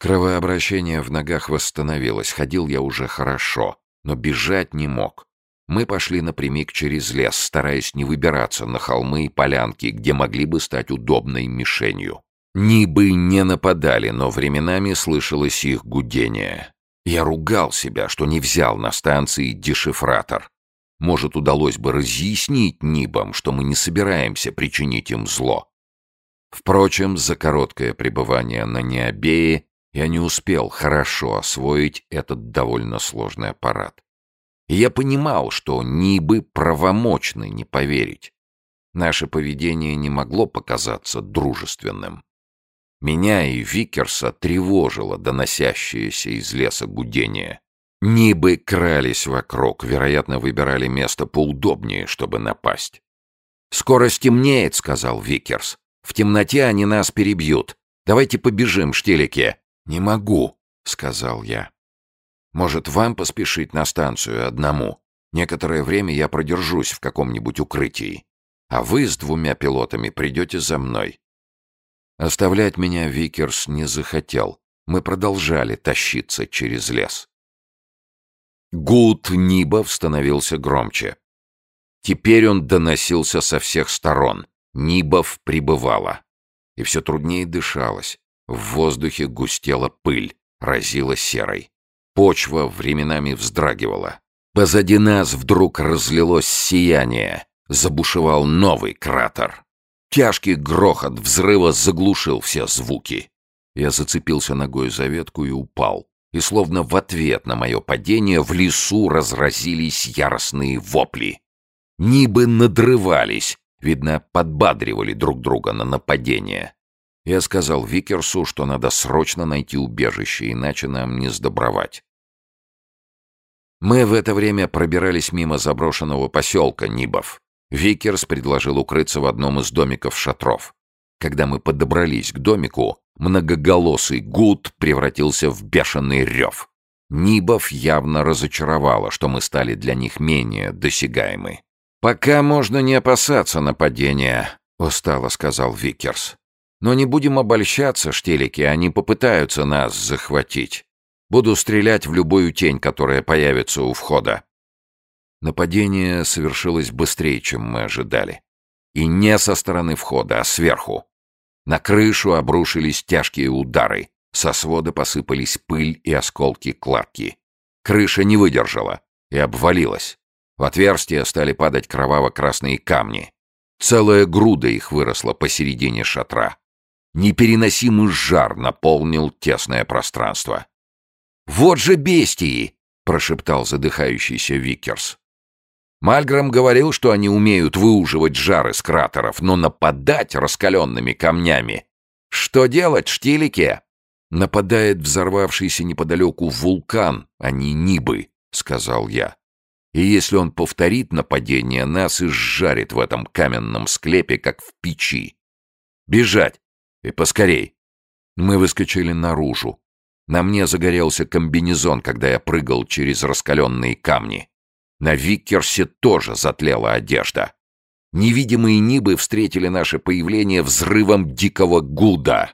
Кровообращение в ногах восстановилось, ходил я уже хорошо, но бежать не мог. Мы пошли напрямик через лес, стараясь не выбираться на холмы и полянки, где могли бы стать удобной мишенью. Нибы не нападали, но временами слышалось их гудение. Я ругал себя, что не взял на станции дешифратор. Может, удалось бы разъяснить Нибам, что мы не собираемся причинить им зло. Впрочем, за короткое пребывание на Необее я не успел хорошо освоить этот довольно сложный аппарат. И я понимал, что Нибы правомочны не поверить. Наше поведение не могло показаться дружественным. Меня и Викерса тревожило доносящееся из леса гудение. Нибы крались вокруг, вероятно, выбирали место поудобнее, чтобы напасть. «Скоро стемнеет», — сказал Викерс. «В темноте они нас перебьют. Давайте побежим, Штилике». «Не могу», — сказал я. «Может, вам поспешить на станцию одному? Некоторое время я продержусь в каком-нибудь укрытии. А вы с двумя пилотами придете за мной». Оставлять меня Викерс не захотел. Мы продолжали тащиться через лес. Гуд Нибов становился громче. Теперь он доносился со всех сторон. Нибов прибывала. И все труднее дышалось. В воздухе густела пыль, разила серой. Почва временами вздрагивала. Позади нас вдруг разлилось сияние. Забушевал новый кратер. Тяжкий грохот взрыва заглушил все звуки. Я зацепился ногой за ветку и упал и словно в ответ на мое падение в лесу разразились яростные вопли. Нибы надрывались, видно, подбадривали друг друга на нападение. Я сказал Викерсу, что надо срочно найти убежище, иначе нам не сдобровать. Мы в это время пробирались мимо заброшенного поселка Нибов. Викерс предложил укрыться в одном из домиков шатров. Когда мы подобрались к домику, многоголосый гуд превратился в бешеный рев. Нибов явно разочаровало, что мы стали для них менее досягаемы. «Пока можно не опасаться нападения», — устало сказал Викерс. «Но не будем обольщаться, Штилике, они попытаются нас захватить. Буду стрелять в любую тень, которая появится у входа». Нападение совершилось быстрее, чем мы ожидали. И не со стороны входа, а сверху. На крышу обрушились тяжкие удары. Со свода посыпались пыль и осколки кладки. Крыша не выдержала и обвалилась. В отверстия стали падать кроваво-красные камни. Целая груда их выросла посередине шатра. Непереносимый жар наполнил тесное пространство. «Вот же бестии!» — прошептал задыхающийся Викерс. Мальграм говорил, что они умеют выуживать жар из кратеров, но нападать раскаленными камнями... Что делать, штилике? Нападает взорвавшийся неподалеку вулкан, а не Нибы, сказал я. И если он повторит нападение, нас и сжарит в этом каменном склепе, как в печи. Бежать! И поскорей! Мы выскочили наружу. На мне загорелся комбинезон, когда я прыгал через раскаленные камни. На Виккерсе тоже затлела одежда. Невидимые Нибы встретили наше появление взрывом дикого гуда.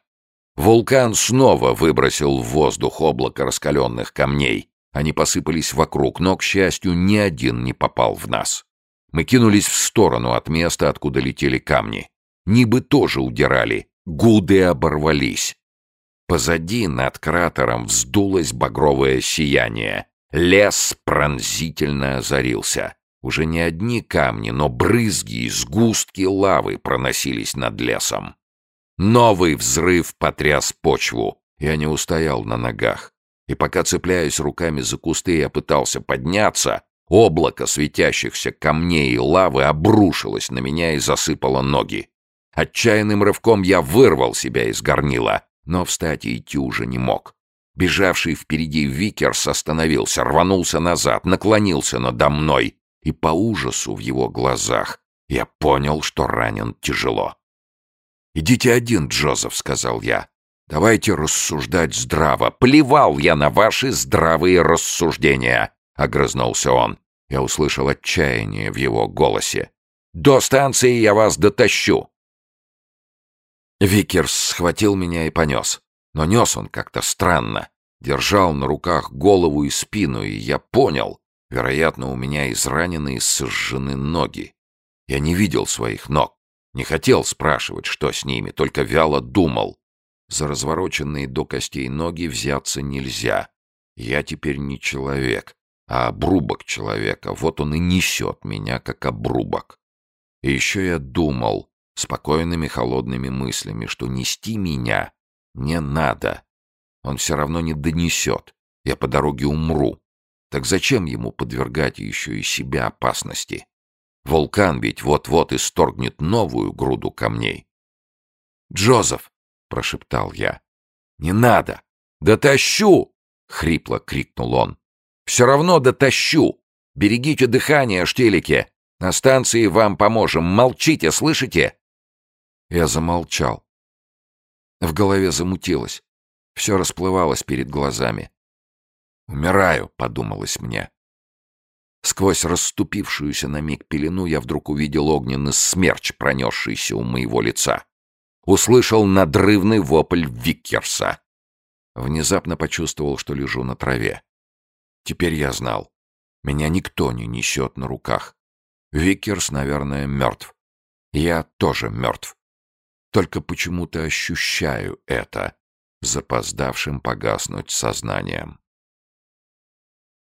Вулкан снова выбросил в воздух облако раскаленных камней. Они посыпались вокруг, но, к счастью, ни один не попал в нас. Мы кинулись в сторону от места, откуда летели камни. Нибы тоже удирали, гуды оборвались. Позади над кратером вздулось багровое сияние. Лес пронзительно озарился. Уже не одни камни, но брызги и сгустки лавы проносились над лесом. Новый взрыв потряс почву. Я не устоял на ногах. И пока, цепляясь руками за кусты, я пытался подняться, облако светящихся камней и лавы обрушилось на меня и засыпало ноги. Отчаянным рывком я вырвал себя из горнила, но встать и идти уже не мог. Бежавший впереди Викерс остановился, рванулся назад, наклонился надо мной, и по ужасу в его глазах я понял, что ранен тяжело. «Идите один, Джозеф», — сказал я. «Давайте рассуждать здраво. Плевал я на ваши здравые рассуждения», — огрызнулся он. Я услышал отчаяние в его голосе. «До станции я вас дотащу!» Викерс схватил меня и понес. Но нес он как-то странно. Держал на руках голову и спину, и я понял, вероятно, у меня изранены и сожжены ноги. Я не видел своих ног, не хотел спрашивать, что с ними, только вяло думал. За развороченные до костей ноги взяться нельзя. Я теперь не человек, а обрубок человека. Вот он и несет меня, как обрубок. И еще я думал спокойными холодными мыслями, что нести меня не надо. Он все равно не донесет. Я по дороге умру. Так зачем ему подвергать еще и себя опасности? Вулкан ведь вот-вот исторгнет новую груду камней. «Джозеф!» — прошептал я. «Не надо! Дотащу!» — хрипло крикнул он. «Все равно дотащу! Берегите дыхание, штилики! На станции вам поможем! Молчите, слышите?» Я замолчал. В голове замутилось. Все расплывалось перед глазами. «Умираю», — подумалось мне. Сквозь расступившуюся на миг пелену я вдруг увидел огненный смерч, пронесшийся у моего лица. Услышал надрывный вопль Виккерса. Внезапно почувствовал, что лежу на траве. Теперь я знал. Меня никто не несет на руках. Виккерс, наверное, мертв. Я тоже мертв. Только почему-то ощущаю это запоздавшим погаснуть сознанием.